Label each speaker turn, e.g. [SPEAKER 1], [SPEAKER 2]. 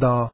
[SPEAKER 1] the